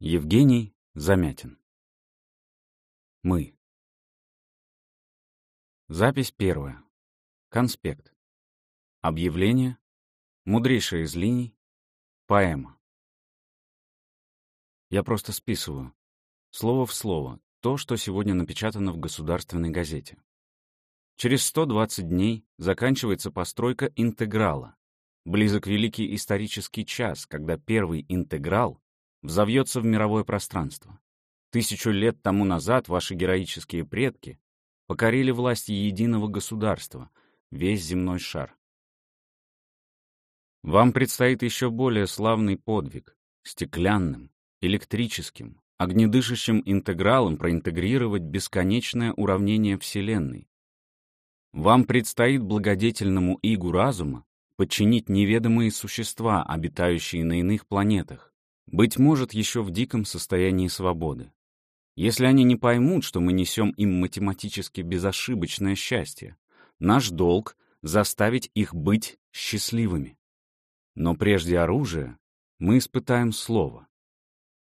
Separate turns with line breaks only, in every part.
Евгений Замятин. Мы. Запись первая. Конспект. Объявление. Мудрейшая из линий. Поэма. Я просто списываю. Слово в слово. То, что сегодня напечатано в государственной газете. Через 120 дней заканчивается постройка интеграла. Близок великий исторический час, когда первый интеграл взовьется в мировое пространство. Тысячу лет тому назад ваши героические предки покорили власти единого государства, весь земной шар. Вам предстоит еще более славный подвиг, стеклянным, электрическим, огнедышащим интегралом проинтегрировать бесконечное уравнение Вселенной. Вам предстоит благодетельному игу разума подчинить неведомые существа, обитающие на иных планетах, быть может, еще в диком состоянии свободы. Если они не поймут, что мы несем им математически безошибочное счастье, наш долг — заставить их быть счастливыми. Но прежде оружия мы испытаем слово.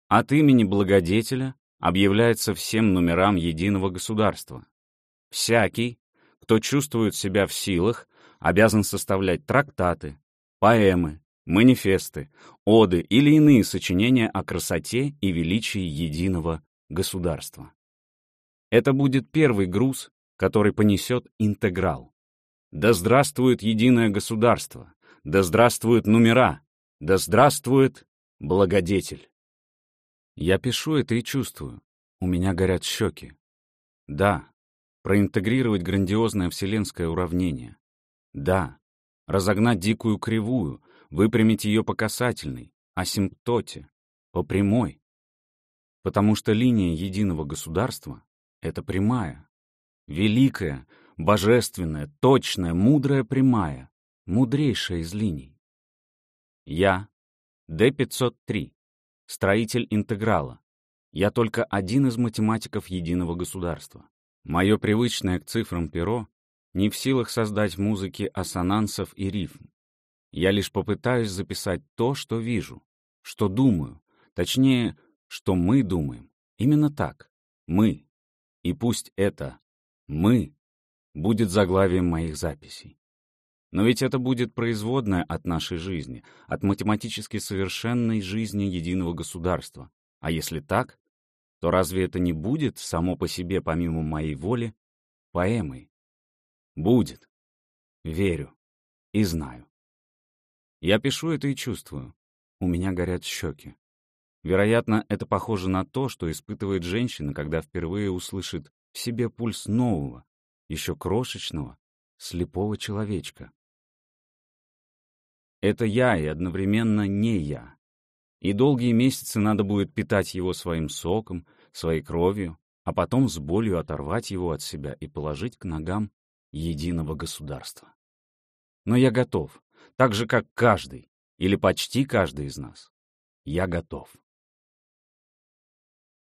От имени благодетеля объявляется всем номерам единого государства. Всякий, кто чувствует себя в силах, обязан составлять трактаты, поэмы, манифесты, оды или иные сочинения о красоте и величии единого государства. Это будет первый груз, который понесет интеграл. Да здравствует единое государство! Да здравствуют номера! Да здравствует благодетель! Я пишу это и чувствую. У меня горят щеки. Да, проинтегрировать грандиозное вселенское уравнение. Да, разогнать дикую кривую, выпрямить ее по касательной, асимптоте, по прямой. Потому что линия единого государства — это прямая, великая, божественная, точная, мудрая прямая, мудрейшая из линий. Я — Д-503, строитель интеграла. Я только один из математиков единого государства. Мое привычное к цифрам перо не в силах создать музыки ассонансов и рифм. Я лишь попытаюсь записать то, что вижу, что думаю, точнее, что мы думаем. Именно так. Мы. И пусть это «мы» будет заглавием моих записей. Но ведь это будет производное от нашей жизни, от математически совершенной жизни единого государства. А если так, то разве это не будет само по себе, помимо моей воли, поэмой? Будет. Верю и знаю. Я пишу это и чувствую. У меня горят щеки. Вероятно, это похоже на то, что испытывает женщина, когда впервые услышит в себе пульс нового, еще крошечного, слепого человечка. Это я и одновременно не я. И долгие месяцы надо будет питать его своим соком, своей кровью, а потом с болью оторвать его от себя и положить к ногам единого государства. Но я готов так же, как каждый, или почти каждый из нас. Я готов.